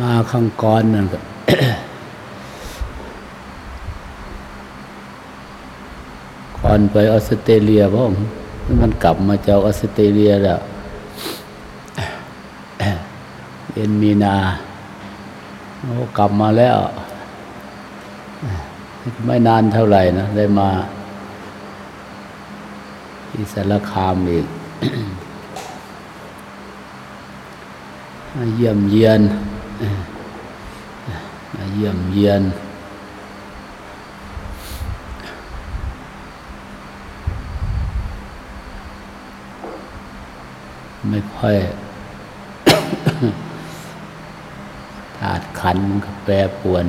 มาข้างก้อนนั่นก็ก่อนไปออสเตรเลียพ่อมันกลับมาจากออสเตรเลียแล้วเอ็นมีนาโอ้กลับมาแล้ว ไม่นานเท่าไหร่นะ ได้มาที่สารคามอีกมาเยี่ยมเยียน มาเยี่ยมเยียน ไม่ค่อยถาดขันมันก็แปรปวน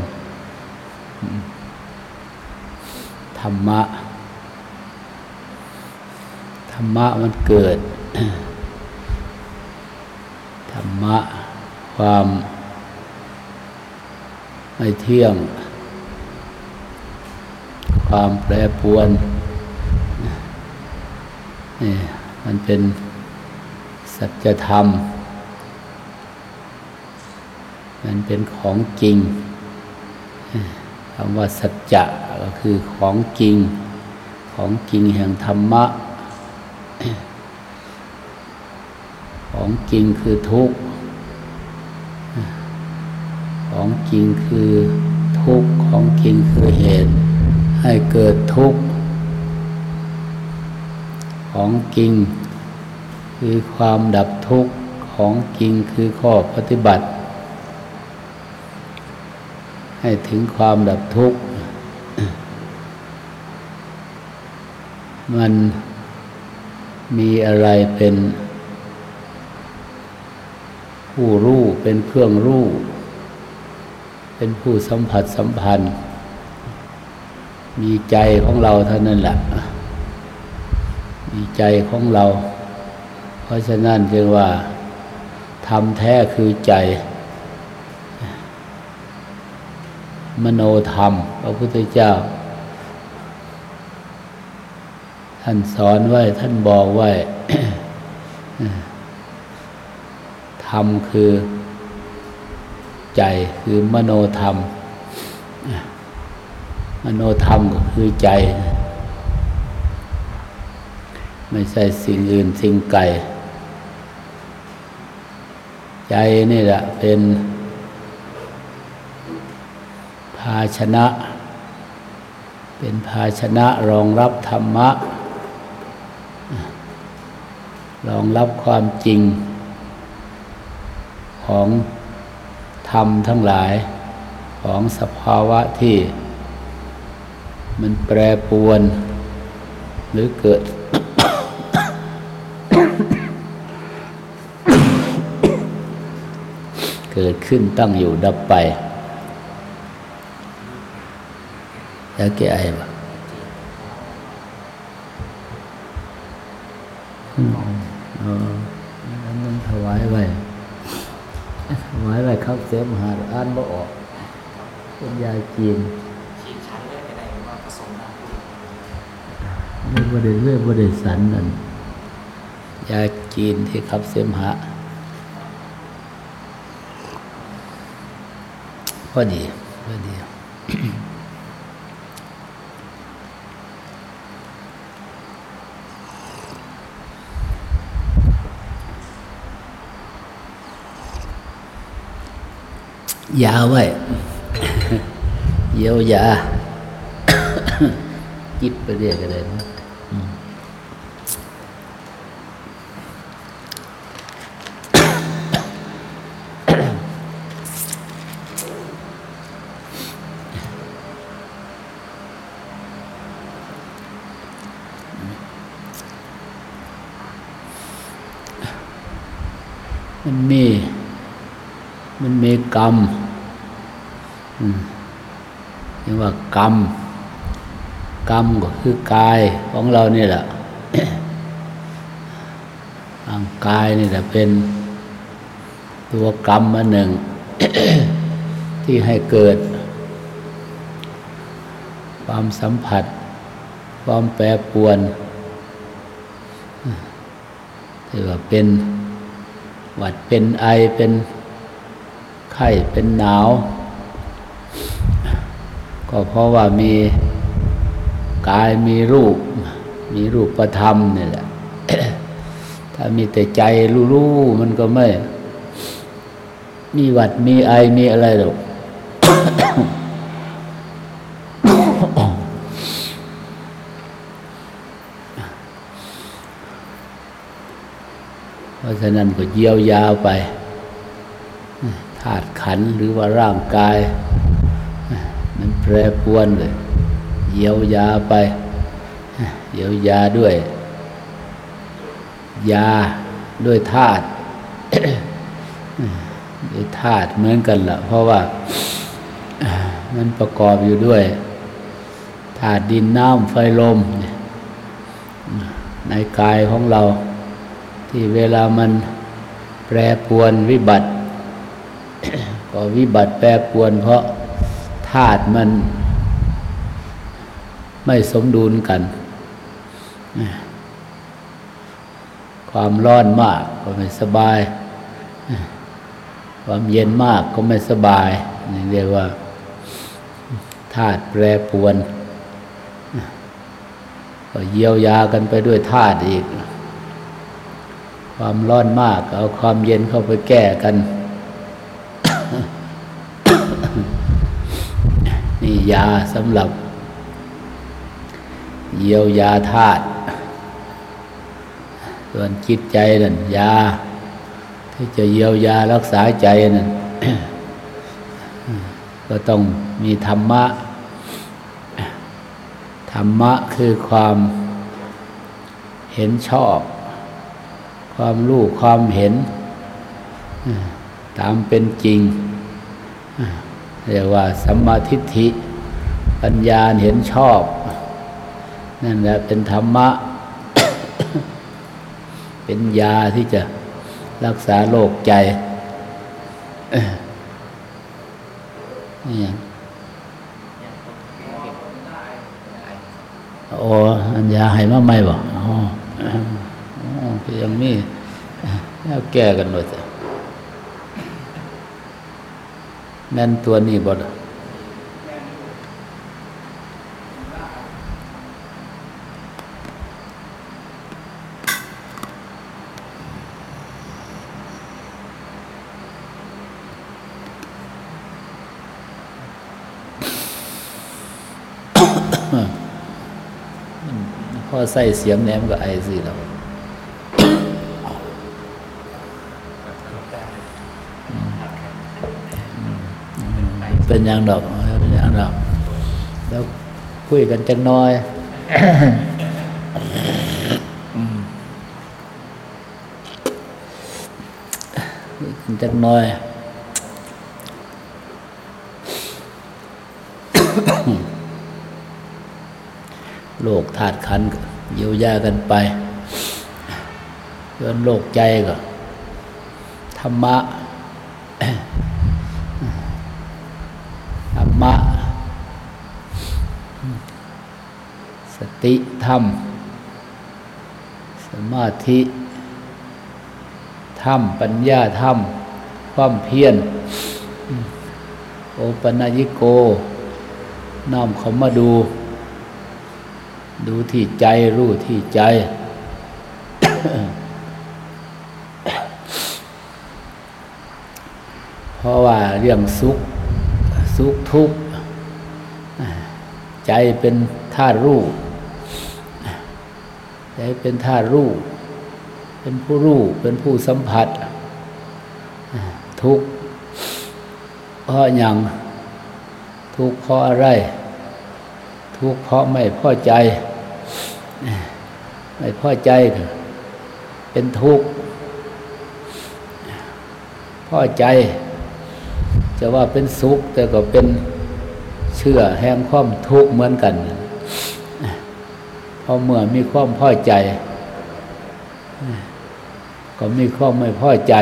ธรรมะ ธรรมะมันเกิด ธรรมะ ความ ไม่เที่ยง ความแปรปวนนี่มันเป็นสัจธรรม มันเป็นของจริงคำว่าสัจจะก็คือของจริง ของจริงแห่งธรรมะ ของจริงคือทุกข์ ของจริงคือทุกข์ของจริงคือเหตุ ให้เกิดทุกข์ของจริง คือความดับทุกข์ของจริงคือข้อปฏิบัติ ให้ถึงความดับทุกข์มันมีอะไรเป็นผู้รู้เป็นเครื่องรู้ เป็นผู้สัมผัสสัมพันธ์ มีใจของเราเท่านั้นแหละ มีใจของเรา เพราะฉะนั้นจึงว่าธรรมแท้คือใจ มโนธรรม พระพุทธเจ้า ท่านสอนไว้ท่านบอกไว้ธรรมคือ ใจคือมโนธรรม มโนธรรมก็คือใจ ไม่ใช่สิ่งอื่นสิ่งไกลใจนี่แหละเป็นภาชนะ เป็นภาชนะรองรับธรรมะ รองรับความจริงของ ธรรมทั้งหลายของสภาวะที่ มันแปรปวน หรือเกิด เกิดขึ้นตั้งอยู่ดับไปแล้วแกไอ้ เสียมหาอ่านบ่ออกเป็นยาจีนฉีดชั้นเลือดอะไรว่าผสมน้ำไม่บ่ได้เลือดบ่ได้สันนั่นยาจีนที่ครับเสมหะพอดีพอดี ยาไว้ เยียวยาจิบไปเรียกกันเลยนะมันมี มันมีกรรม เรียกว่ากรรม กรรมก็คือกายของเรานี่แหละร่างกายนี่แหละเป็นตัวกรรมอันหนึ่ง ที่ให้เกิด ความสัมผัส ความแปรปวนถือว่าเป็นหวัดเป็นไอเป็นไไข้เป็นหนาว ก็เพราะว่ามีกายมีรูป มีรูปประธรรมนี่แหละ ถ้ามีแต่ใจรู้ๆมันก็ไม่ มีหวัดมีไอมีอะไรหรอกเพราะฉะนั้นก็เยียวยาไปธาตุขันหรือว่าร่างกาย แปรปวนเลยเยียวยาไป เยียวยาด้วย ยาด้วยธาตุด้วยธาตุเหมือนกันละเพราะว่ามันประกอบอยู่ด้วยธาตุดินน้ำไฟลม ในกายของเรา ที่เวลามันแปรปวนวิบัติ ก็วิบัติแปรปวนเพราะาตุมันไม่สมดุลกัน ความร้อนมากก็ไม่สบาย ความเย็นมากก็ไม่สบายนี่เรียกว่าธาตุแปรปวน ก็เยียวยากันไปด้วยธาตุอีก ความร้อนมากเอาความเย็นเข้าไปแก้กัน นี่ ยาสำหรับ เยียวยาธาตุส่วนจิตใจนั่นยา ที่จะเยียวยารักษาใจนั่นก็ต้องมีธรรมะ ธรรมะคือความเห็นชอบ ความรู้ความเห็น ตามเป็นจริงเรียกว่าสัมมาทิฏฐิ ปัญญาเห็นชอบ นั่นแหละเป็นธรรมะ เป็นยาที่จะรักษาโรคใจนี่โอ้อันยาให้มาใหม่บ่อ๋อคือยังมีแล้วแก้กันหมดแม่นตัวนี้บ่ล่ะพอ ใส่เสียงแหนมก็ไอสิเราเป็นอย่างดอกเป็นอย่างดอก แล้วคุยกันจังน้อยจังน้อยโรคธาตุขันธ์ เยียวยากันไปส่วนโรคใจก็ ธรรมะ ธรรมะ สติธรรม สมาธิธรรม ปัญญาธรรม ความเพียร โอปัญญิโก น้อมเขามาดู ดูที่ใจรู้ที่ใจ เพราะว่าเรื่องสุขสุขทุกข์ใจเป็นธาตุรู้ใจเป็นธาตุรู้เป็นผู้รู้เป็นผู้สัมผัส ทุกข์เพราะอย่างทุกข์เพราะอะไร ทุกข์เพราะไม่พอใจ ไม่พอใจเป็นทุกข์พอใจ จะว่าเป็นสุข แต่ก็เป็นเชื่อแห่งความทุกข์เหมือนกันเพราะเมื่อมีความพอใจ ก็มีความไม่พอใจ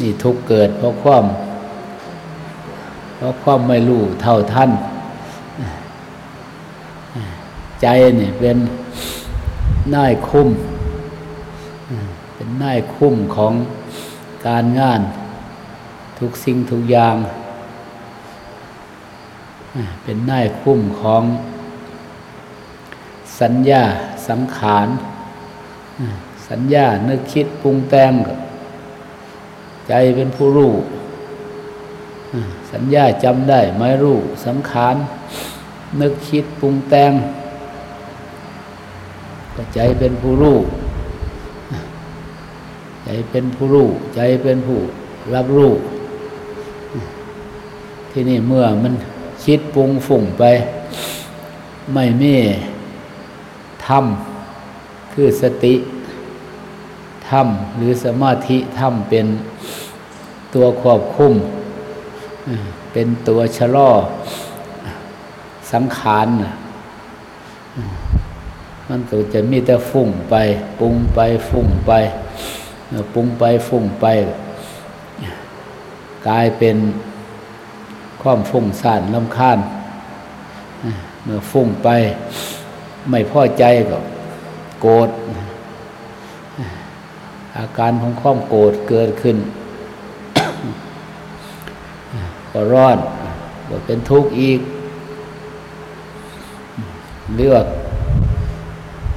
นี่ทุกเกิดเพราะความ เพราะความไม่รู้เท่าท่าน ใจนี่เป็นน่ายคุ้ม เป็นน่ายคุ้มของการงาน ทุกสิ่งทุกอย่าง เป็นน่ายคุ้มของสัญญาสังขารสัญญานึกคิดปรุงแต่งใจเป็นผู้รู้ สัญญาจำได้ไม่รู้สังขารนึกคิดปรุงแต่งก็ใจเป็นผู้รู้ใจเป็นผู้รู้ใจเป็นผู้รับรู้ที่นี่เมื่อมันคิดปรุงฝุ่งไป ไม่มีธรรมคือสติธรรมหรือสมาธิธรรมเป็นตัวควบคุม เป็นตัวชะลอสังขารมันก็จะมีแต่ฟุ้งไปปรุงไปฟุ้งไปปรุงไปฟุ้งไป กลายเป็นความฟุ้งซ่านลำคาญเมื่อฟุ้งไป ไม่พอใจก็โกรธอาการของความโกรธเกิดขึ้น ก็ร้อนก็เป็นทุกข์อีกเลือก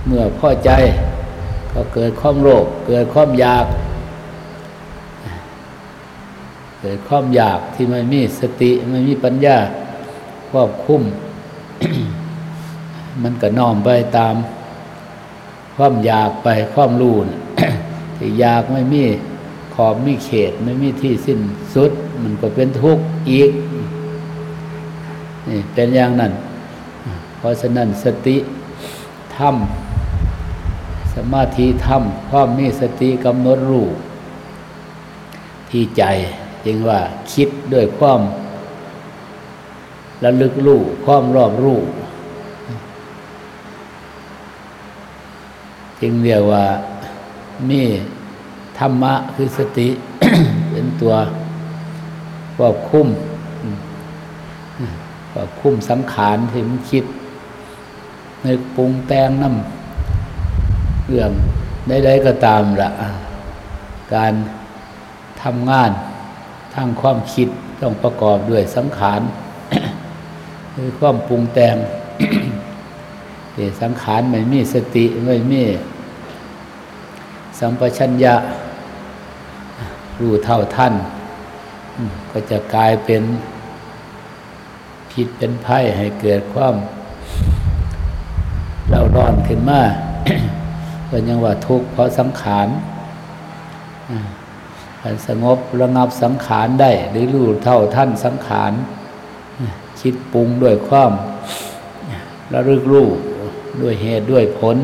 เมื่อพ่อใจ ก็เกิดความโลภเกิดความอยาก เกิดความอยากที่ไม่มีสติไม่มีปัญญาควบคุมมันก็น้อมไปตาม ความอยากไปความรู้ที่อยากไม่มี ขอบมีเขตไม่มีที่สิ้นสุด มันก็เป็นทุกข์อีกนี่เป็นอย่างนั้น เพราะฉะนั้นสติธรรมสมาธิธรรมความมีสติกำหนดรู้ที่ใจจึงว่าคิดด้วยความระลึกรู้ความรอบรู้จึงเรียกว่ามี รรมะคือสติ เป็นตัวควบคุมควบคุมสังขารที่มันคิดนึกปรุงแต่งน้ำเรื่องใดๆก็ตามละการทำงานทางความคิดต้องประกอบด้วยสังขารคือความปรุงแต่งที่สังขารไม่มีสติไม่มีสัมปชัญญะ รู้เท่าท่านก็จะกลายเป็นผิดเป็นไพ่ให้เกิดความเราร้อนขึ้นมาก็ยังว่าทุกข์เพราะสังขารการสงบระงับสังขารได้ หรือรู้เท่าท่านสังขารคิดปรุงด้วยความระลึกรู้ด้วยเหตุด้วยผล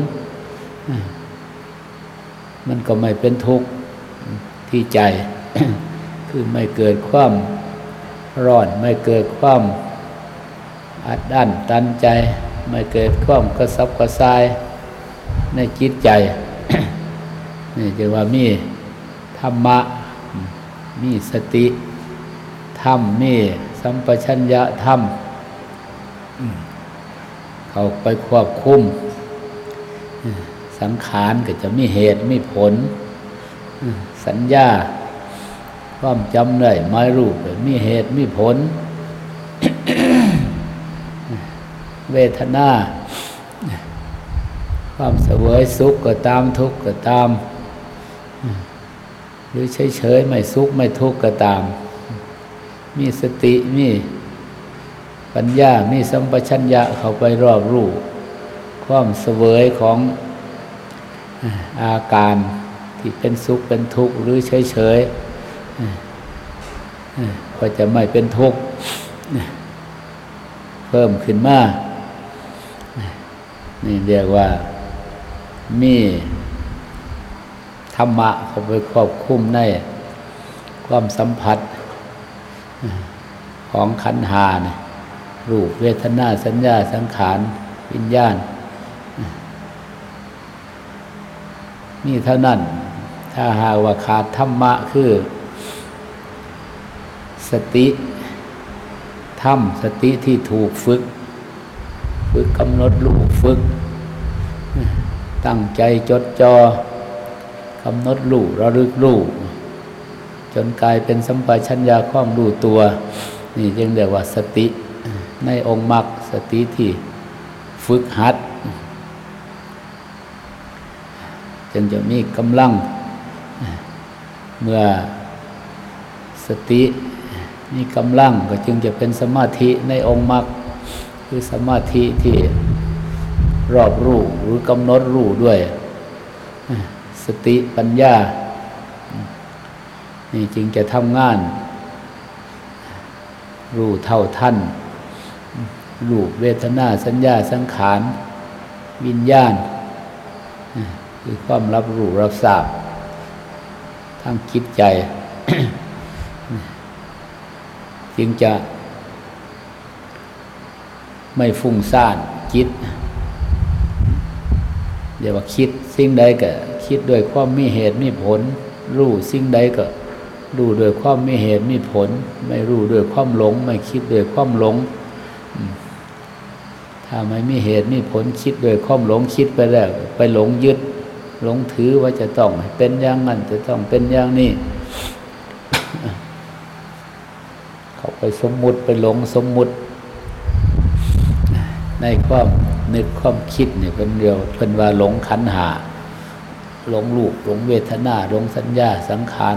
มันก็ไม่เป็นทุกข์ ที่ใจ คือไม่เกิดความร้อนไม่เกิดความอัดดันตันใจ ไม่เกิดความกระซับกระซายในจิตใจนี่จึงว่ามีธรรมะ มีสติธรรมมีสัมปชัญญะธรรมเขาไปควบคุม สังขารก็จะมีเหตุมีผล สัญญา ความจำได้ไม่รูปมีเหตุมีผล เวทนา ความเสวยสุขก็ตามทุกข์ก็ตาม หรือเฉยๆไม่สุขไม่ทุกข์ก็ตาม มีสติมีปัญญา มีสัมปชัญญะเข้าไปรอบรู้ความเสวยของอาการ ที่เป็นสุขเป็นทุกข์หรือเฉยเฉยก็จะไม่เป็นทุกข์เพิ่มขึ้นมานี่เรียกว่ามีธรรมะเข้าไปครอบคุมในความสัมผัสของขันหานี่ยรูปเวทนาสัญญาสังขารวิญญาณ นี่เท่านั้น ถ้าหากว่าขาดธรรมะคือ สติธรรมสติที่ถูกฝึก ฝึกกำหนดรู้ฝึก ตั้งใจจดจอกำหนดรู้ระลึกรูจนกลายเป็นสัมปชัญญะความรู้ตัว นี่จึงเรียกว่าสติในองค์มรรคสติที่ฝึกหัด จึงจะมีกำลัง เมื่อสติมีกำลังก็จึงจะเป็นสมาธิในองค์มรรคคือสมาธิที่รอบรู้หรือกำหนดรู้ด้วย สติปัญญา นี่จึงจะทำงาน รู้เท่าท่านรูปเวทนาสัญญาสังขาร วิญญาณ คือความรับรู้รับทราบ ทางคิดใจ จึงจะไม่ฟุ้งซ่านคิดเดี๋ยวว่าคิดสิ่งใดก็ คิดด้วยความมีเหตุมีผล รู้สิ่งใดก็ รู้ด้วยความมีเหตุมีผล ไม่รู้ด้วยความหลง ไม่คิดด้วยความหลง ถ้าไม่มีเหตุมีผลคิดด้วยความหลงคิดไปแล้ว ไปหลงยึด หลงถือว่าจะต้องเป็นอย่างนั้นจะต้องเป็นอย่างนี้เขาไปสมมุติไปหลงสมมุติ ในความนึกความคิดเนี่ยเป็นเดียวเป็นว่าหลงขันหาหลงรูปหลงเวทนาหลงสัญญาสังขาร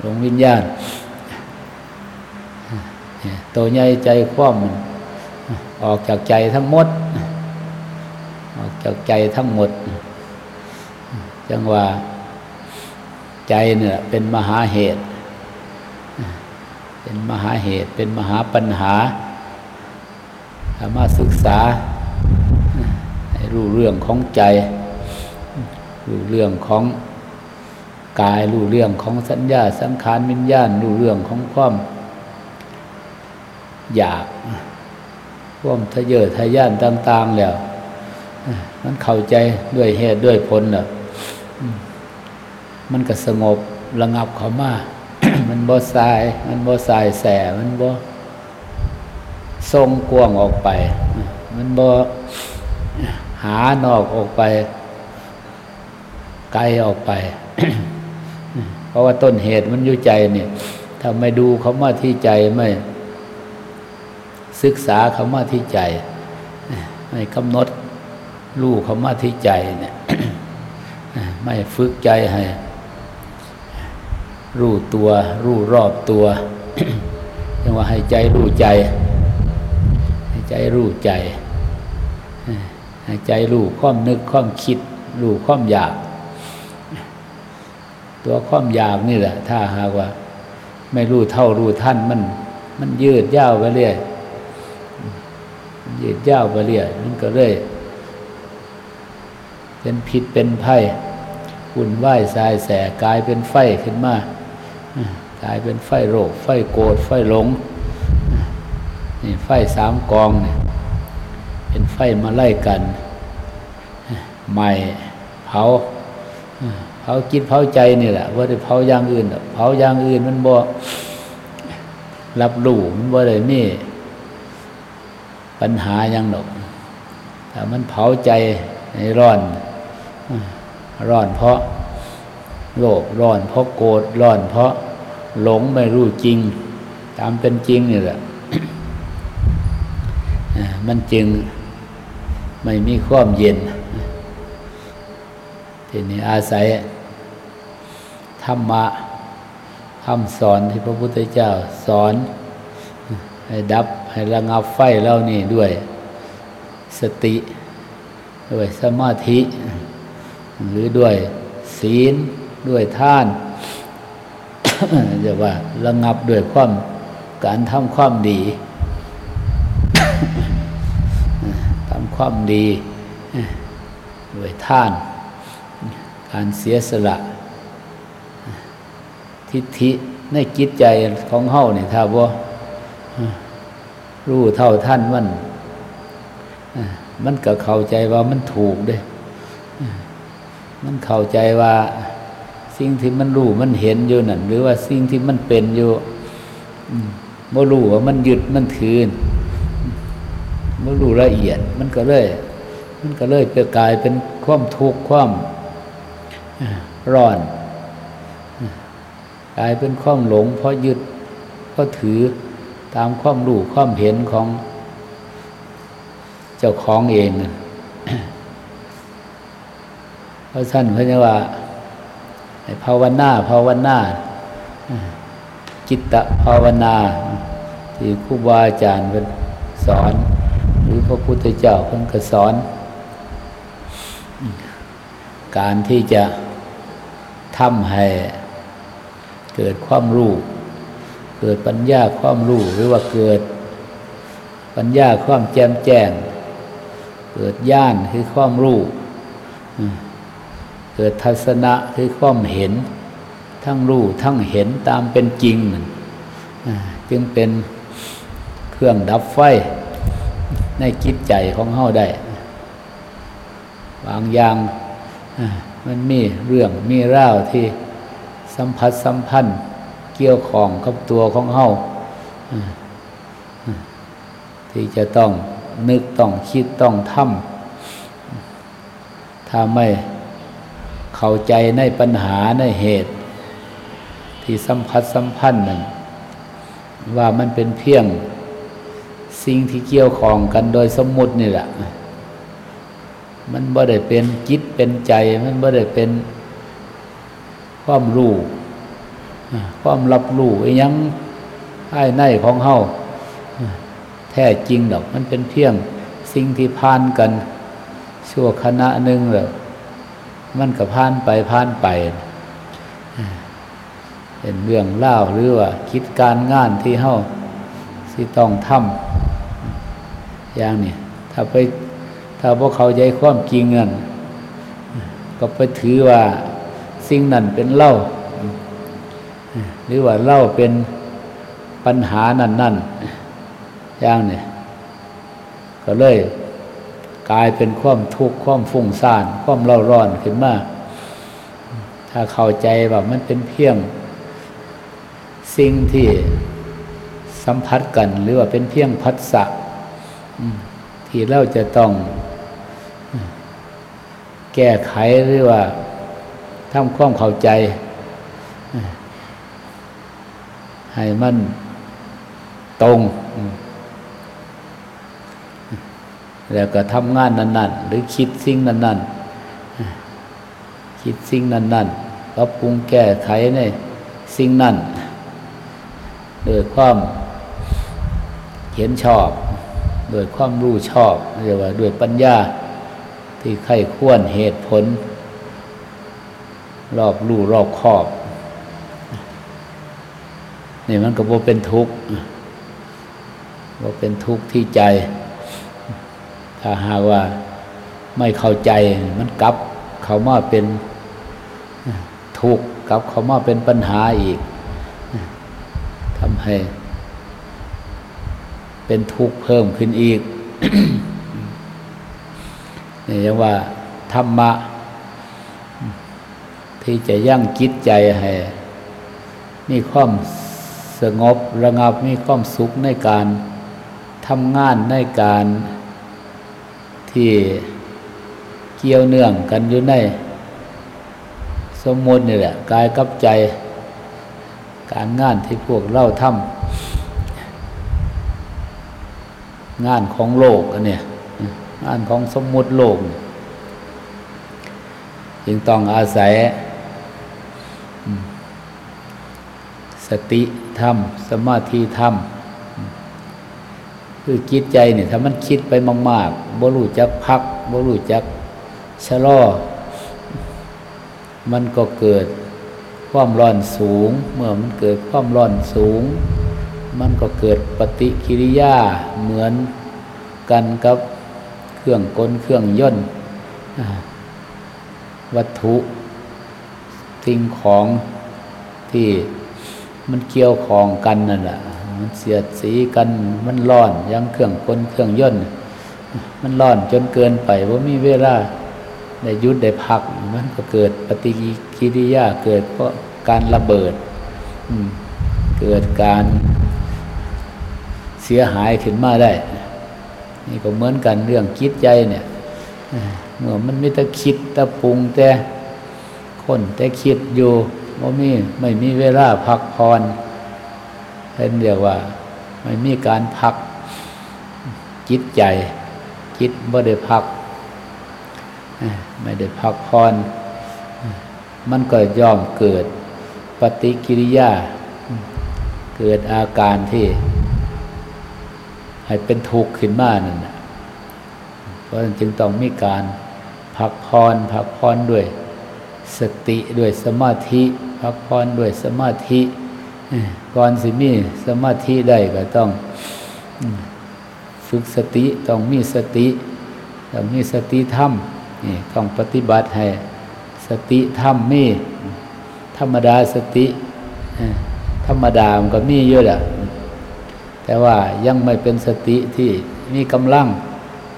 หลงวิญญาณตัวใหญ่ใจคว่ำออกจากใจทั้งหมด ออกจากใจทั้งหมด จังว่าใจเนี่ยเป็นมหาเหตุ เป็นมหาเหตุ เป็นมหาปัญหาสามารถศึกษาให้รู้เรื่องของใจ รู้เรื่องของกาย รู้เรื่องของสัญญา สังขารวิญญาณ รู้เรื่องของความอยากความทะเยอทะยานต่าง ๆ แล้ว มันเข้าใจด้วยเหตุด้วยผลแล้ว มันก็สงบระงับเขามา มันบ่สาย มันบ่สายแสมันบ่ทรงกวงออกไป มันบ่หานอกออกไป ไกลออกไป เพราะว่าต้นเหตุมันอยู่ใจเนี่ยถ้าไม่ดูเขามาที่ใจไม่ศึกษาเขามาที่ใจ ไม่กำหนดรู้เขามาที่ใจเนี่ย ไม่ฝึกใจให้ รู้ตัว รู้รอบตัวเรียกว่าให้ใจรู้ใจ ให้ใจรู้ใจ ให้ใจรู้ความนึกความคิด รู้ความอยาก ตัวความอยากนี่แหละ ถ้าหากว่า ไม่รู้เท่ารู้ท่านมัน มันยืดยาวไปเรื่อยยืดยาวไปเรื่อยมันก็เลยเป็นผิดเป็นไพ่ หุ่นไหวสายแสกลายเป็นไฟขึ้นมากลายเป็นไฟโรค ไฟโกรธไฟหลงนี่ไฟสามกองเนี่ยเป็นไฟมาไล่กันใหม่เผาเผาจิตเผาใจนี่แหละว่าได้เผาอย่างอื่นเผาอย่างอื่นมันบ่รับรู้มันบ่ได้มีปัญหาอย่างหนกแต่มันเผาใจในร้อน ร้อนเพราะโลภร้อนเพราะโกรธร้อนเพราะหลงไม่รู้จริง ตามเป็นจริงนี่แหละมันจึงไม่มีความเย็น ทีนี้อาศัยธรรมะคำสอนที่พระพุทธเจ้าสอน ให้ดับให้ระงับไฟเล่านี่ด้วยสติ ด้วยสมาธิ หรือด้วยศีลด้วยท่านจะว่าระงับด้วยความการทำความดีทำความดีด้วยท่าน การเสียสละ ทิฏฐิในจิตใจของเฮาเนี่ยถ้าบ่รู้เท่าท่านมัน มันก็เข้าใจว่ามันถูกด้วย มันเข้าใจว่า สิ่งที่มันรู้มันเห็นอยู่นั่นหรือว่าสิ่งที่มันเป็นอยู่บ่รู้ว่ามันยึดมันถือบ่รู้ละเอียด มันก็เลย มันก็เลยเปกลายเป็นความทุกข์ความร้อนกลายเป็นความหลง เพราะยึดเพราะถือตามความรู้ความเห็นของเจ้าของเองเพ ราะท่านเขาจะว่าภาวนาภาวนาจิตตภาวนา ที่ครูบาอาจารย์เป็นสอน หรือพระพุทธเจ้าเพิ่นก็สอน การที่จะทำให้เกิดความรู้เกิดปัญญาความรู้หรือว่าเกิดปัญญาความแจ่มแจ้ง เกิดญาณคือความรู้ เกิดทัศนะคือความเห็น ทั้งรู้ทั้งเห็นตามเป็นจริงจึงเป็นเครื่องดับไฟในจิตใจของเฮาได้ บางอย่างมันมีเรื่องมีราวที่สัมผัสสัมพันธ์เกี่ยวข้องกับตัวของเฮาที่จะต้องนึกต้องคิดต้องทำถ้าไม่ เข้าใจในปัญหาในเหตุ ที่สัมผัสสัมพันธ์นั้นว่ามันเป็นเพียงสิ่งที่เกี่ยวข้องกันโดยสมมุตินี่แหละ มันบ่ได้เป็นจิตเป็นใจ มันบ่ได้เป็นความรู้ความรับรู้ไอ้ยังภายในของเฮาแท้จริงดอก มันเป็นเพียงสิ่งที่ผ่านกันชั่วขณะหนึ่งแล้ว มันก็ผ่านไปผ่านไป เป็นเรื่องเล่าหรือว่า คิดการงานที่เฮาที่ต้องทำอย่างนี้ถ้าไปถ้าพวกเขาใจความจริงนั่นก็ไปถือว่าสิ่งนั้นเป็นเล่า หรือว่าเล่าเป็นปัญหานั่นนั่นอย่างนี้ก็เลย กลายเป็นความทุกข์ความฟุ้งซ่าน ความเล่าร้อนขึ้นมาถ้าเข้าใจว่ามันเป็นเพียง สิ่งที่สัมผัสกัน หรือว่าเป็นเพียงพัสสะที่เราจะต้อง แก้ไขหรือว่าทำความเข้าใจ ให้มันตรง แล้วก็ทำงานนั้น ๆ หรือคิดสิ่งนั้น ๆ คิดสิ่งนั้นๆปรับปรุงแก้ไขในสิ่งนั้นโดยความเห็นชอบโดยความรู้ชอบเรียกว่าด้วยปัญญาที่ไข้ควรเหตุผล รอบรู้รอบครอบนี่มันก็บ่เป็นทุกข์บ่เป็นทุกข์ที่ใจ ถ้าหากว่าไม่เข้าใจมันกลับ เขามาเป็นทุกข์กลับเขามาเป็นปัญหาอีกทำให้ เป็นทุกข์เพิ่มขึ้นอีกนี่เรียกว่า ธรรมะ ที่จะยั่งจิตใจให้มีความสงบระงับมีความสุขในการทำงานในการ ที่เกี่ยวเนื่องกันอยู่ใน สมมตินี่แหละกายกับใจ การงานที่พวกเราทำงานของโลกอันเนี้ยงานของสมมุติโลก จึงต้องอาศัย สติธรรม สมาธิธรรม คือคิดใจเนี่ยถ้ามันคิดไปมากๆบ่รู้จักพักบ่รู้จักชะลอ มันก็เกิดความร้อนสูง เมื่อมันเกิดความร้อนสูง มันก็เกิดปฏิกิริยาเหมือนกันกับเครื่องกลเครื่องย่นวัตถุสิ่งของที่มันเกี่ยวของกันนั่นแหละ มันเสียดสีกันมันร้อนยังเครื่องกลเครื่องย่นมันร้อนจนเกินไปว่ามีเวลาได้ยุดได้พัก มันก็เกิดปฏิกิริยาเกิดเพราะการระเบิดเกิดการเสียหายขึ้นมาได้ นี่ก็เหมือนกันเรื่องคิดใจเนี่ยเมื่อมันไมีแต่คิดแต่ปรุงแต่คนแต่คิดอยู่ว่ามีไม่มีเวลาพักผ่อน เป็นเรียกว่าไม่มีการพักจิตใจ จิตไม่ได้พัก ไม่ได้พักผ่อนมันก็ย่อมเกิดปฏิกิริยา เกิดอาการที่ให้เป็นทุกข์ขึ้นมานั่นเพราะฉะนั้นจึงต้องมีการพักพรพักพรด้วยสติด้วยสมาธิ พักพรด้วยสมาธิ ก่อนสิมีสมาธิได้ก็ต้องฝึกสติต้องมีสติต้องมีสติธรรมนี่ต้องปฏิบัติให้สติธรรมมีธรรมดาสติธรรมดามันก็มีเยอะแหละแต่ว่ายังไม่เป็นสติที่มีกำลัง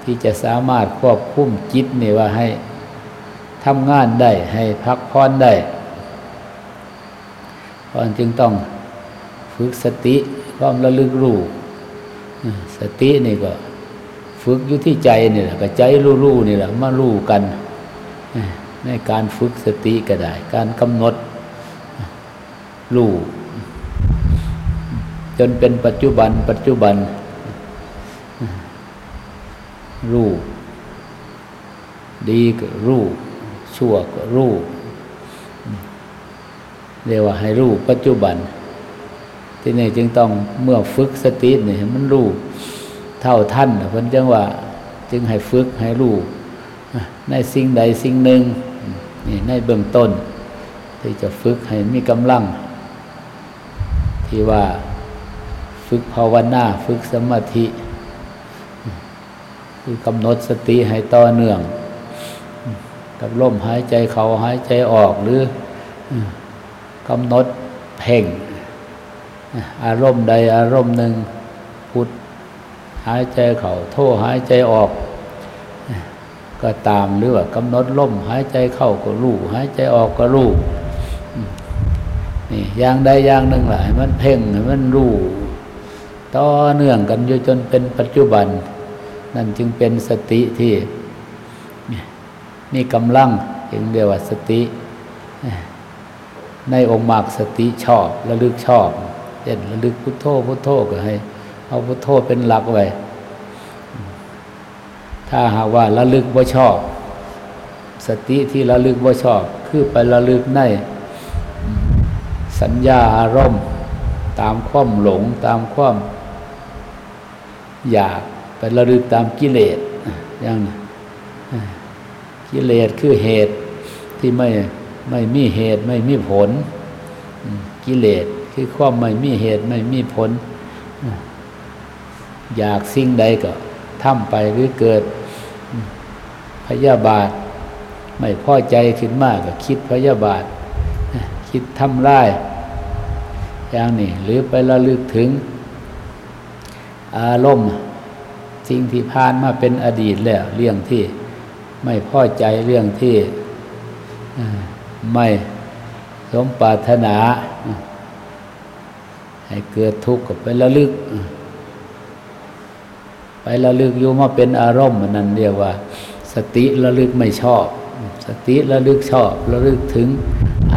ที่จะสามารถควบคุมจิตนี่ว่าให้ทำงานได้ให้พักผ่อนได้เพราะจึงต้อง ฝึกสติความระลึกรู้สตินี่ก็ ฝึกอยู่ที่ใจนี่แหละก็ใจรู้ๆนี่แหละมารู้กันในการฝึกสติก็ได้ การกำหนดรู้จนเป็นปัจจุบัน ปัจจุบันรู้ดีก็รู้ชั่วก็รู้เรียกว่าให้รู้ปัจจุบัน ที่นี่จึงต้องเมื่อฝึกสตินี่มันรู้เท่าท่านเพิ่นจังว่า จึงให้ฝึกให้รู้ในสิ่งใดสิ่งหนึ่งนี่ในเบื้องต้น ที่จะฝึกให้มีกำลัง ที่ว่าฝึกภาวนาฝึกสมาธิ คือกำหนดสติให้ต่อเนื่อง กับลมหายใจเขาหายใจออกหรือกำหนดเพ่ง อารมณ์ใดอารมณ์หนึ่งพุทหายใจเขาโทหายใจออก ก็ตามหรือว่ากำหนดลมหายใจเข้าก็รู้หายใจออกก็รู้นี่อย่างใดอย่างหนึ่งแหละมันเพ่งมันรู้ต่อเนื่องกันอยู่จนเป็นปัจจุบัน นั่นจึงเป็นสติที่มีกำลังจึงเรียกว่าสติ ในองค์มากสติชอบระลึกชอบ ช่นระลึกพุทโธพุทโธก็ให้ เอาพุทโธเป็นหลักไว้ ถ้าหากว่าระลึกว่าชอบ สติที่ระลึกว่าชอบ คือไประลึกในสัญญาอารมณ์ ตามความหลง ตามความอยากไประลึกตามกิเลสอย่างนั้นกิเลสคือเหตุที่ไม่ไม่มีเหตุไม่มีผลกิเลส คือความไม่มีเหตุไม่มีผล อยากสิ่งใดก็ทำไปหรือเกิดพยาบาท ไม่พอใจขึ้นมากก็คิดพยาบาท คิดทำร้ายอย่างนี้หรือไประลึกถึง อารมณ์สิ่งที่ผ่านมาเป็นอดีตแล้ว เรื่องที่ไม่พอใจเรื่องที่ไม่สมปรารถนา ให้เกิดทุกข์ก็ไประลึก ไประลึกอยู่มาเป็นอารมณ์นั่นเรียกว่า สติระลึกไม่ชอบ สติระลึกชอบระลึกถึง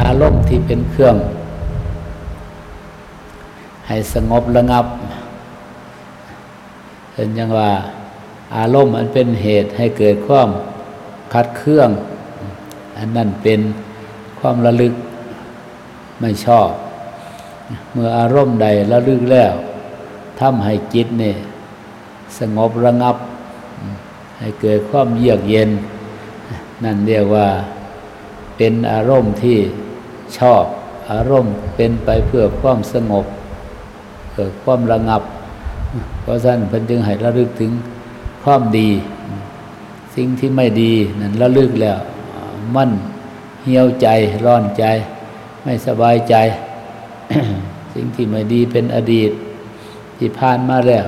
อารมณ์ที่เป็นเครื่อง ให้สงบระงับเห็นยังว่า อารมณ์มันเป็นเหตุให้เกิดความคัดเครื่อง อันนั้นเป็นความระลึกไม่ชอบ เมื่ออารมณ์ใดระลึกแล้วทำให้จิตเนี่ยสงบระงับ ให้เกิดความเยือกเย็น นั่นเรียกว่าเป็นอารมณ์ที่ชอบ อารมณ์เป็นไปเพื่อความสงบเกิดความระงับ เพราะฉะนั้นเพิ่นจึงให้ระลึกถึงความดี สิ่งที่ไม่ดีนั่นระลึกแล้ว มันเหี่ยวใจร้อนใจ ไม่สบายใจ สิ่งที่ไม่ดีเป็นอดีต ที่ผ่านมาแล้ว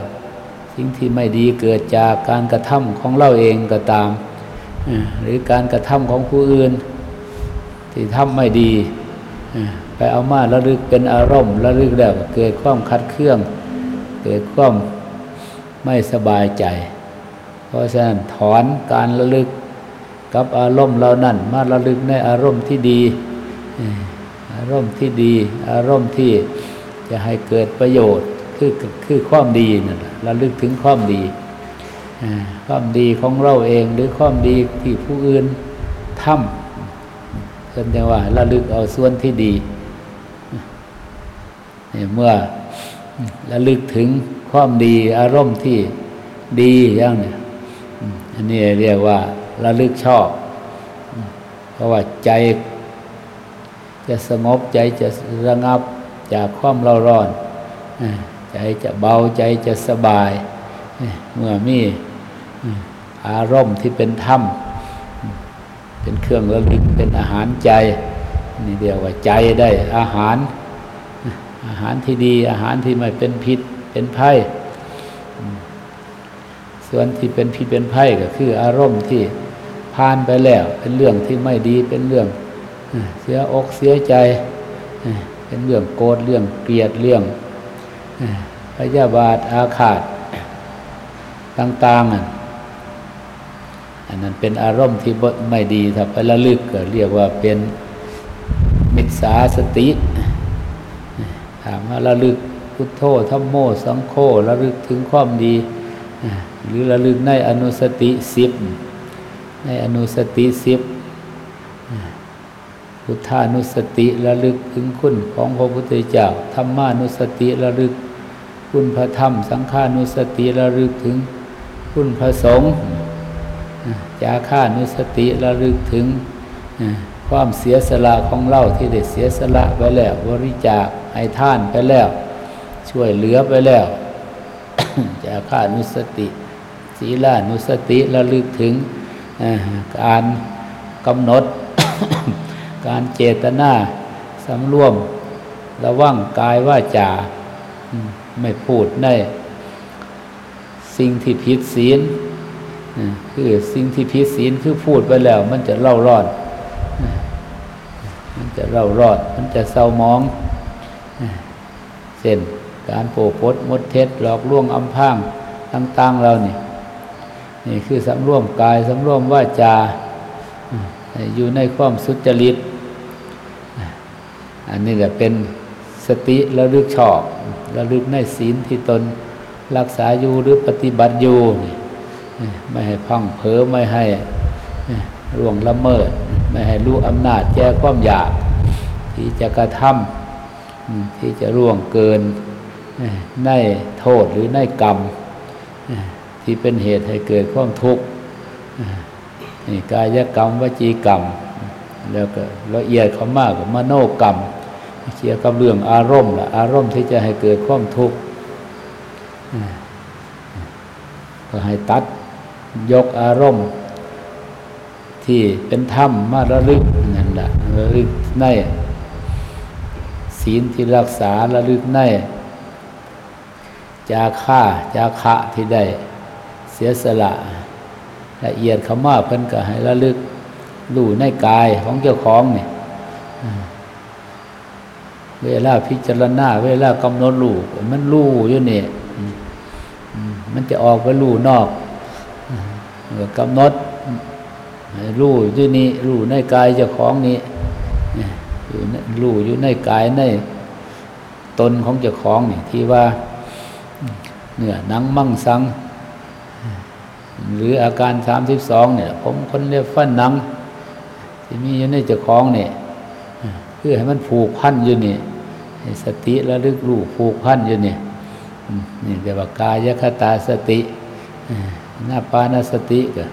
สิ่งที่ไม่ดีเกิดจากการกระทำของเราเองก็ตาม หรือการกระทำของผู้อื่น ที่ทำไม่ดีไปเอามาระลึกเป็นอารมณ์ระลึกแล้วเกิดความคัดเครื่อง เกิดความไม่สบายใจ เพราะฉะนั้นถอนการระลึกกับอารมณ์เรานั่นมาระลึกในอารมณ์ที่ดี อารมณ์ที่ดี อารมณ์ที่จะให้เกิดประโยชน์คือคือความดีนั่นแหละระลึกถึงความดีความดีของเราเองหรือความดีที่ผู้อื่นทำเพิ่นจะว่าระลึกเอาส่วนที่ดีเมื่อระลึกถึงความดีอารมณ์ที่ดีอย่างเนี่ยอันนี้เรียกว่าระลึกชอบ เพราะว่าใจ จะสงบใจจะระงับจากความเราร้อนใจจะเบาใจจะสบาย เมื่อมีอารมณ์ที่เป็นธรรม เป็นเครื่องระลึกเป็นอาหารใจ นี่เดียวว่าใจได้อาหาร อาหารที่ดีอาหารที่ไม่เป็นพิษเป็นภัยส่วนที่เป็นพิษเป็นภัยก็คืออารมณ์ที่ผ่านไปแล้ว เป็นเรื่องที่ไม่ดีเป็นเรื่อง เสียอกเสียใจเป็นเรื่องโกรธเรื่องเกลียดเรื่องพยาบาทอาฆาตต่างๆอันนั้นเป็นอารมณ์ที่ไม่ดีถ้าไประลึกก็เรียกว่าเป็นมิจฉาสติถามว่าระลึกพุทโธธรรมโมสังโฆระลึกถึงความดีหรือระลึกในอนุสติสิบในอนุสติสิบ พุทธานุสติระลึกถึงคุณของพระพุทธเจ้าธรรมานุสติระลึก คุณพระธรรม สังฆานุสติระลึกถึงคุณพระสงฆ์จาค่านุสติระลึกถึงความเสียสละของเราที่ได้เสียสละไปแล้วบริจาคให้ท่านไปแล้ว ช่วยเหลือไปแล้วจาค่านุสติ ศีลานุสติระลึกถึงการกำหนด การเจตนาสำรวม ระวังกายว่าจาไม่พูดได้สิ่งที่ผิดศีลคือสิ่งที่ผิดศีลคือพูดไปแล้ว มันจะเล่าร้อน มันจะเล่าร้อน มันจะเศร้ามองเช่นการโปพดมดเท็จหลอกลวงอำพางต่างๆเรานี่นี่คือสำรวมกายสำรวมว่าจาอยู่ในความสุจริต อันนี้แหละเป็นสติระลึกชอบระลึกในศีลที่ตนรักษาอยู่หรือปฏิบัติอยู่ไม่ให้พังเผลอไม่ให้ร่วงละเมิด ไม่ให้รู้อำนาจแก้ความอยาก ที่จะกระทำที่จะร่วงเกินในโทษหรือในกรรม ที่เป็นเหตุให้เกิดความทุกข์กายกรรมวจีกรรม แล้วก็ละเอียดเขามากกว่ามโนกรรม เกี่ยวกับเรื่องอารมณ์ละอารมณ์ที่จะให้เกิดความทุกข์ก็ให้ตัดยกอารมณ์ที่เป็นธรรมมาระลึกนั่นแหละระลึกในศีลที่รักษาระลึกในจาค่าจาคะที่ได้เสียสละละเอียดคำว่าเพิ่นก็ให้ระลึกรู้ในกายของเจ้าของเนี่ย เวลาพิจารณา เวลากำหนดรู้มันรู้อยู่เนี่ยมันจะออกไปรู้นอกกำหนดรู้อยู่นี่รู้ในกายเจ้าของนี้รู้อยู่ในกายในตนของเจ้าของนี่ที่ว่าเนื้อหนังมั่งสัง หรืออาการสามสิบสองเนี่ย ผมคนเรียกฟันหนัง ที่มีอยู่ในเจ้าของเนี่ยเพื่อให้มันผูกพันอยู่นี่ สติระลึกรู้ผูกพันอยู่นี่นี่เรียกว่ากายคตาสติหน้าปานาสติก็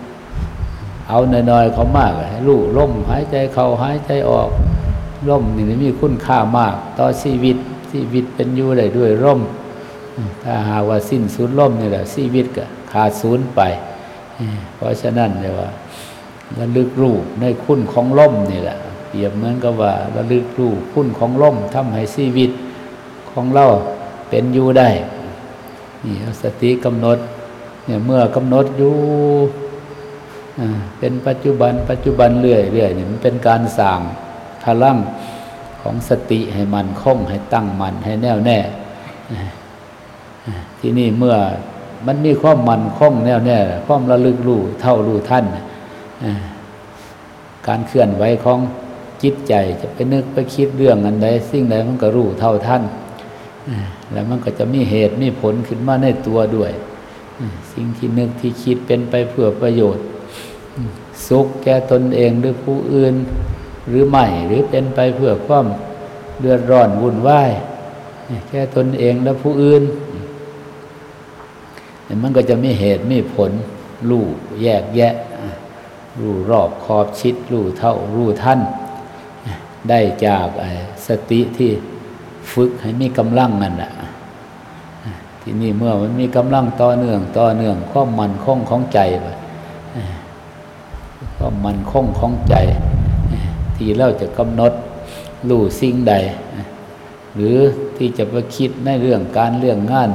เอาหน่อยๆเขามากให้รู้ล่มหายใจเข้าหายใจออกล่มนี่มีคุณค่ามาก ต่อชีวิตชีวิตเป็นอยู่ได้ด้วยร่ม ถ้าหาว่าสิ้นสุดล่มนี่แหละชีวิตก็ขาดศูนย์ไป เพราะฉะนั้นเลยว่าระลึกรู้ในคุณของล่มนี่แหละ เปรียบเหมือนกับว่าระลึกรู้คุณของล่มทำให้ชีวิตของเราเป็นอยู่ได้นี่สติกำหนดเนี่ยเมื่อกำหนดอยู่เป็นปัจจุบัน ปัจจุบันเรื่อยเรื่อยเนี่ยมันเป็นการสั่งพลังของสติให้มันคงให้ตั้งมันให้แน่วแน่ ที่นี่เมื่อมันมีความมันคงแน่วแน่ความระลึกรู้เท่ารู้ท่านการเคลื่อนไหวของ จิตใจจะไปนึกไปคิดเรื่องอันใดสิ่งใดมันก็รู้เท่าท่านแล้วมันก็จะมีเหตุมีผลขึ้นมาในตัวด้วย สิ่งที่นึกที่คิดเป็นไปเพื่อประโยชน์ สุขแก่ตนเองหรือผู้อื่นหรือไม่หรือเป็นไปเพื่อความเดือดร้อนวุ่นวายแก่ตนเองและผู้อื่นมันก็จะมีเหตุมีผลรู้แยกแยะรู้รอบขอบชิดรู้เท่ารู้ท่าน ได้จากสติที่ฝึกให้มีกำลังนั่นแหละที่นี่เมื่อมันมีกำลังต่อเนื่องต่อเนื่องความมันคงของใจความมันคงของใจ ที่เราจะกำหนดรู้สิ่งใด หรือที่จะไปคิดในเรื่องการเรื่องงาน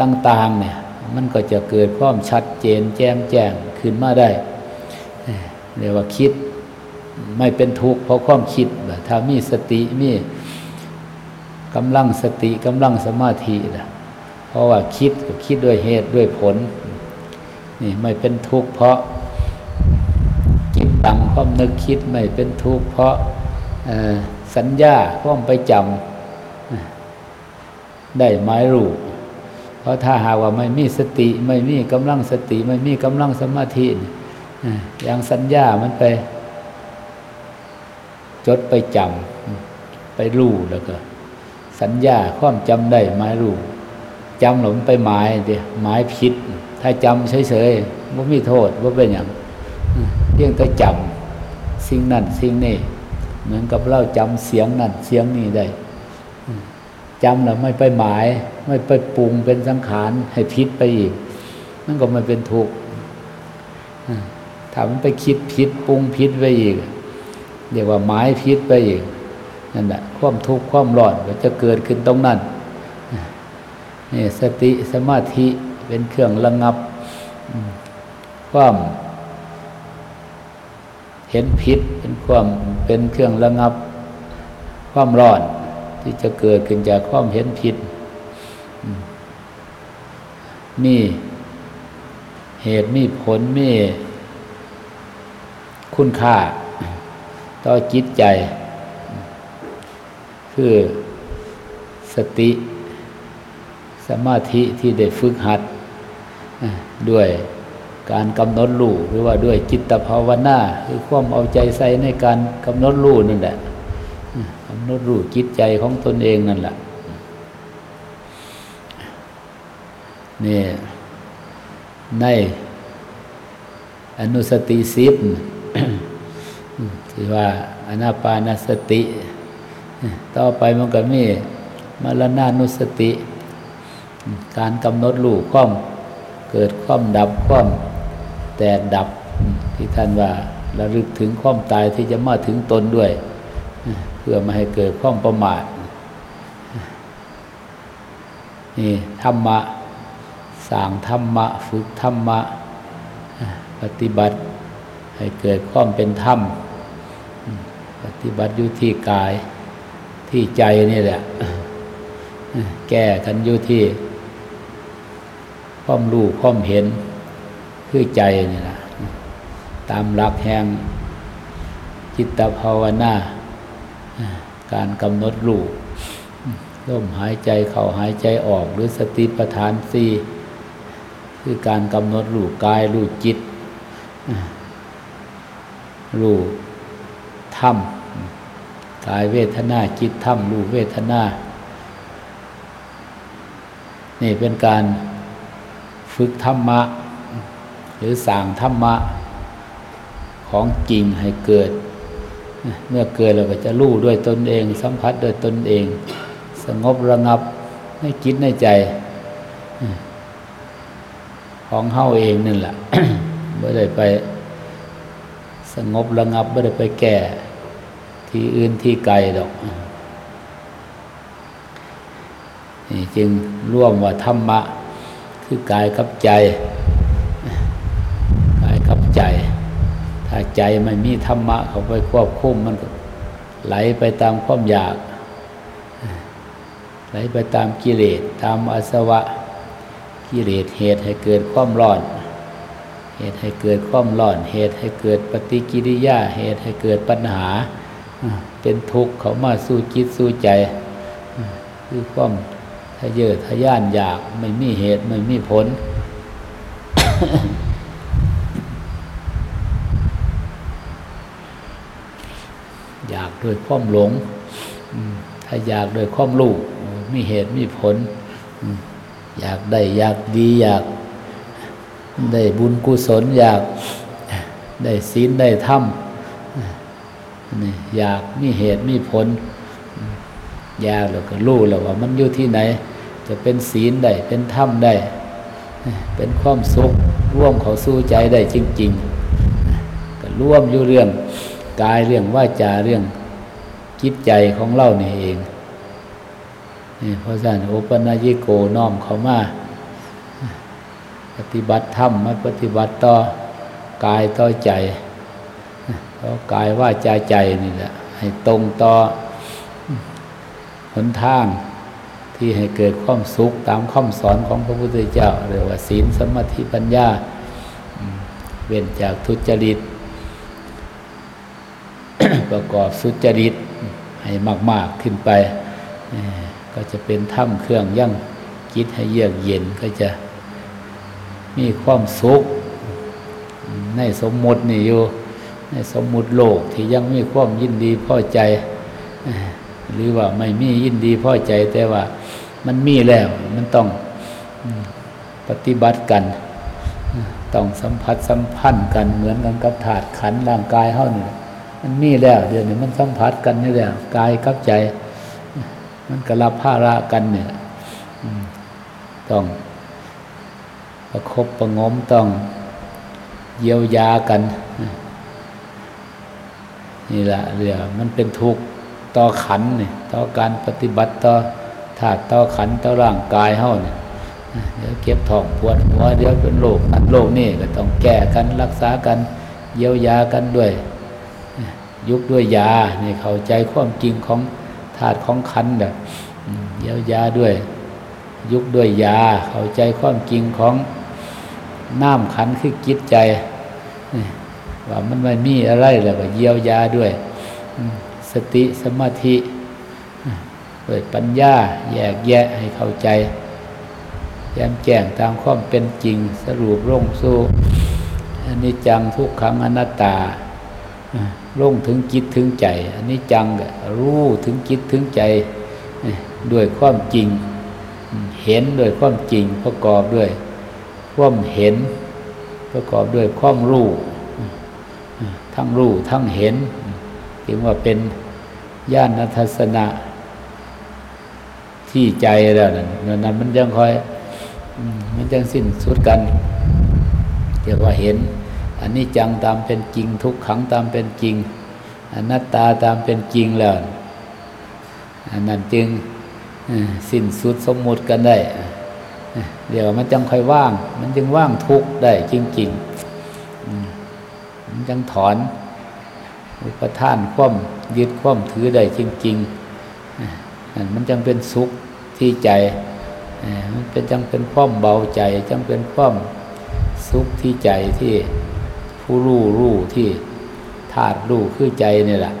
ต่าง ๆ เนี่ย มันก็จะเกิดความชัดเจนแจ่มแจ้งขึ้นมาได้เรียกว่าคิด ไม่เป็นทุกข์เพราะความคิดถ้ามีสติมีกำลังสติกำลังสมาธินะเพราะว่าคิดก็คิดด้วยเหตุด้วยผล นี่ไม่เป็นทุกข์เพราะจิตตังความนึกคิดไม่เป็นทุกข์เพราะสัญญาความไปจำได้หมายรู้เพราะถ้าหากว่าไม่มีสติ ไม่มีกำลังสติ ไม่มีกำลังสมาธิอย่างสัญญามันไป จดไปจำไปรู้แล้วก็ สัญญาความจำได้หมายรู้จำหลงไปหมายเดียหมายผิด ถ้าจำเฉยๆว่ามีโทษว่าเป็นอย่างเพียงแต่จำสิ่งนั้นสิ่งนี้เหมือนกับเราจำเสียงนั้นเสียงนี้ได้จำแล้วไม่ไปหมาย ไม่ไปปรุงเป็นสังขารให้พิษไปอีกนั่นก็ไม่เป็นทุกข์ถ้ามันไปคิดพิษปรุงพิษไปอีก เรียกว่าหมายพิษไปอีกนั่นแหละความทุกข์ความร้อนก็จะเกิดขึ้นตรงนั้นนี่สติสมาธิเป็นเครื่องระงับ ความ เห็นพิษเป็นความเป็นเครื่องระงับ ความร้อนที่จะเกิดขึ้นจากความเห็นผิด มีเหตุมีผลมีคุณค่า ต่อจิตใจ คือสติ สมาธิที่ได้ฝึกหัด ด้วยการกำหนดรู้หรือว่าด้วยจิตภาวนาคือความเอาใจใส่ในการกำหนดรู้นั่นแหละกำหนดรู้จิตใจของตนเองนั่นแหละนี่ในอนุสติสิบ ที่ว่าอนาปานสติ ต่อไปมันก็มีมรณานุสติ การกำหนดรู้ความเกิดความดับความแตกดับที่ท่านว่าระลึกถึงความตายที่จะมาถึงตนด้วย เพื่อไม่ให้เกิดความประมาทนี่ธรรมะสร้างธรรมะ ฝึกธรรมะ ปฏิบัติให้เกิดความเป็นธรรม ปฏิบัติอยู่ที่กายที่ใจนี่แหละ แก้กันอยู่ที่ความรู้ความเห็นคือใจนี่แหละตามหลักแห่งจิตภาวนาการกำหนดรูลมหายใจเข้าหายใจออกหรือสติปัฏฐานสี่คือการกำหนดรูกายรูจิตรู ธรรมกายเวทนาจิตธรรมรูเวทนา นี่เป็นการฝึกธรรมะ หรือสั่งธรรมะ ของจริงให้เกิด เมื่อเกิดเราก็จะรู้ด้วยตนเอง สัมผัสด้วยตนเอง สงบระงับในจิตในใจ ของเฮาเองนั่นแหละไม่ได้ไป สงบระงับไม่ได้ไปแก่ ที่อื่นที่ไกลดอกนี่จึงร่วมว่าธรรมะ คือกายกับใจ กายกับใจ ถ้าใจไม่มีธรรมะ เขาไปควบคุมมันก็ไหลไปตามความอยาก ไหลไปตามกิเลสตามอาสวะ กิเลสเหตุให้เกิดความร้อน เหตุให้เกิดความร้อน เหตุให้เกิดปฏิกิริยา เหตุให้เกิดปัญหา เป็นทุกข์เขามาสู้จิตสู้ใจ คือความทะเยอทะยานอยากไม่มีเหตุไม่มีผล อยากโดยความหลง ถ้าอยากโดยความรู้มีเหตุมีผล อยากได้อยากดีอยาก ได้บุญกุศลอยากได้ศีลได้ธรรมนี่อยากมีเหตุมีผล อยากแล้วก็รู้แล้วว่ามันอยู่ที่ไหน จะเป็นศีลได้เป็นธรรมได้ เป็นความสุขร่วมเขาสู้ใจได้จริง ๆ ก็ร่วมอยู่เรื่องกายเรื่องว่าจาเรื่องจิตใจของเรานี่เองนี่เพราะฉะนั้นโอปนายิโกน้อมเขามา ปฏิบัติธรรมมาปฏิบัติต่อกายต่อใจต่อกายว่าใจใจนี่แหละให้ตรงต่อหนทางที่ให้เกิดความสุขตามคำสอนของพระพุทธเจ้าเรียกว่าศีลสมาธิปัญญา เว้นจากทุจริต ประกอบสุจริตให้มาก ๆขึ้นไป ก็จะเป็นถ้ำเครื่องยั่งจิตให้เยือกเย็นก็จะ มีความสุข ในสมมุตินี่อยู่ ในสมมุติโลกที่ยังมีความยินดีพอใจ หรือว่าไม่มียินดีพอใจ แต่ว่ามันมีแล้วมันต้องปฏิบัติกัน ต้องสัมผัสสัมพันธ์กันเหมือนกันกับถาดขันร่างกายเท่านี้มันมีแล้ว เดี๋ยวนี้มันสัมผัสกันนี่แหละกายกับใจ มันก็รับภาระกันเนี่ยต้อง ประคบประงมต้องเยียวยากัน นี่แหละเรื่องมันเป็นทุกข์ต่อขันเนี่ยต่อการปฏิบัติต่อถาดต่อขันต่อร่างกายเฮาเนี่ยเดี๋ยวเก็บท้องปวดหัวเดี๋ยวเป็นโรคนั้นโรคนี่ก็ต้องแก้กันรักษากัน เยียวยากันด้วย ยุบด้วยยาเนี่ยเข้าใจความจริงของธาตุของขันแบบเยียวยาด้วย ยุบด้วยยาเข้าใจความจริงของ น้ำขันคือจิตใจว่ามันไม่มีอะไรแล้วก็เยียวยาด้วย สติสมาธิเปิดปัญญา แยกแยะให้เข้าใจแย้มแจ้งตามความเป็นจริงสรุปลงสู่อันนี้จังทุกขังอนัตตาลงถึงจิตถึงใจ อันนี้จังรู้ถึงจิตถึงใจด้วยความจริง เห็นด้วยความจริงประกอบด้วย ความเห็น ประกอบด้วยความรู้ ทั้งรู้ทั้งเห็นจึงว่าเป็นญาณทัศนะที่ใจแล้วนั่นนั้นมันยังคอย มันยังสิ้นสุดกันเรียกว่าเห็น อันนี้จังตามเป็นจริง ทุกขังตามเป็นจริงอนัตตาตามเป็นจริงแล้วอันนั้นจึงสิ้นสุดสมมุติกันได้ เดี๋ยวมันจังค่อยว่าง มันจึงว่างทุกได้จริงๆมันจังถอนอุปทานคว่ำยึดคว่ำถือได้จริงๆนั่นมันจังเป็นสุขที่ใจมันเป็นจังเป็นคว่ำเบาใจ จังเป็นคว่ำสุขที่ใจที่ผู้รู้รู้ที่ธาตุรู้คือใจนี่แหละ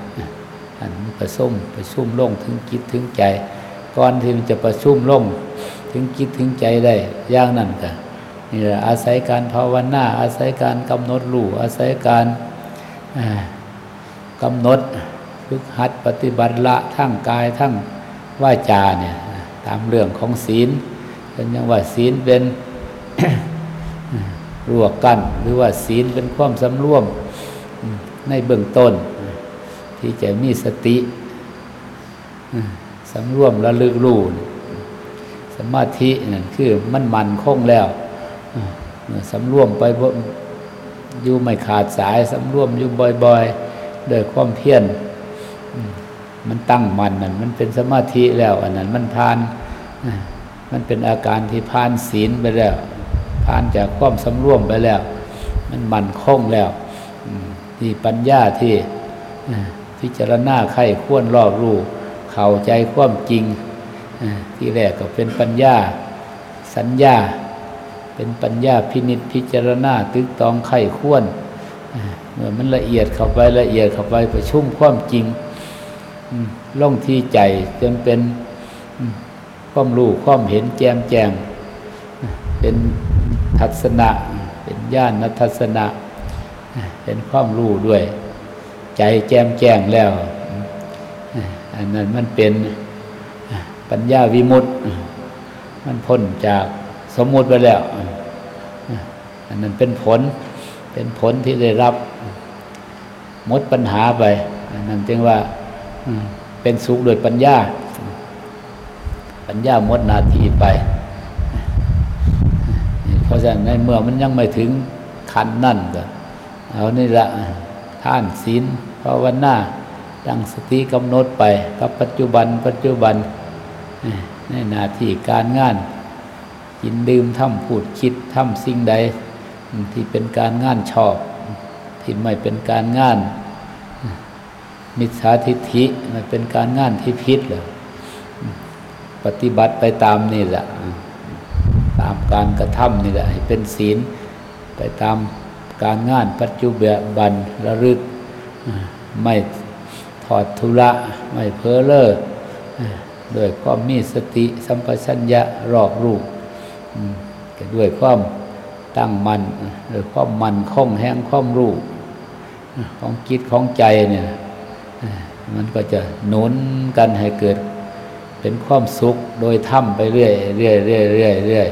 อันมันประสุมประชุมลงถึงจิตถึงใจ ก่อนที่มันจะประชุมลง ถึงจิตถึงใจได้อย่างนั้นกันนี่แหละอาศัยการภาวนาอาศัยการกำหนดรู้อาศัยการกำหนดฝึกหัดปฏิบัติละทั้งกายทั้งว่าจาเนี่ยตามเรื่องของศีลเป็นยังว่าศีลเป็นรั่วกันหรือว่าศีลเป็นความสำรวมในเบื้องต้น ที่จะมีสติสำรวมระลึกรู้ มาธินั่นคือมันมันคงแล้วสำรวมไปอยู่ไม่ขาดสายสำรวมอยู่บ่อยๆโดยความเพียรมันตั้งมันนั่นมันเป็นสมาธิแล้วอันนั้นมันพานมันเป็นอาการที่พานศีลไปแล้วผ่านจากความสำรวมไปแล้ว มันมันคงแล้วที่ปัญญาที่พิจารณาไข้ควรรอบรู้เข้าใจความจริง ที่แรกก็เป็นปัญญา สัญญา เป็นปัญญาพินิจพิจารณาตึกตองไข่ควรเมื่อมันละเอียดเข้าไปละเอียดเข้าไปประชุมความจริงล่องที่ใจจนเป็นความรู้ความเห็นแจมแจงเป็นทัศนะ เป็นญาณทัศนะ เป็นความรู้ด้วย ใจแจมแจงแล้ว อันนั้นมันเป็น ปัญญาวิมุตต์มันพ้นจากสมมุติไปแล้ว อันนั้นเป็นผล เป็นผลที่ได้รับหมดปัญหาไป อันนั้นจึงว่าเป็นสุขโดยปัญญา ปัญญาหมดนาทีไป เพราะฉะนั้นในเมื่อมันยังไม่ถึงขันนั่นก็เอานี่ละท่านศีลภาวนาตั้งสติกำหนดไป กับปัจจุบัน ปัจจุบัน ในหน้าที่การงาน กินดื่มทำพูดคิดทำสิ่งใด ที่เป็นการงานชอบ ที่ไม่เป็นการงาน มิจฉาทิฏฐิไม่เป็นการงานที่พิษเลยปฏิบัติไปตามนี่แหละ ตามการกระทำนี่แหละให้เป็นศีลไปตามการงานปัจจุบันระลึกไม่ถอดทุระ ไม่เพ้อเล้อ ด้วยความมีสติสัมปชัญญะรอบรูปด้วยความตั้งมันด้วยความมันคงแห้งความรู้ของจิตของใจเนี่ย มันก็จะหนุนกันให้เกิด เป็นความสุขโดยทำไปเรื่อยเรื่อยเรื่อยเรื่อยเรื่อย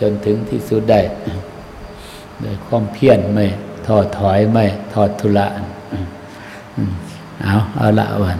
จนถึงที่สุดได้โดยความเพียรไม่ทอดถอยไม่ทอดทุละเอาเอาละวัน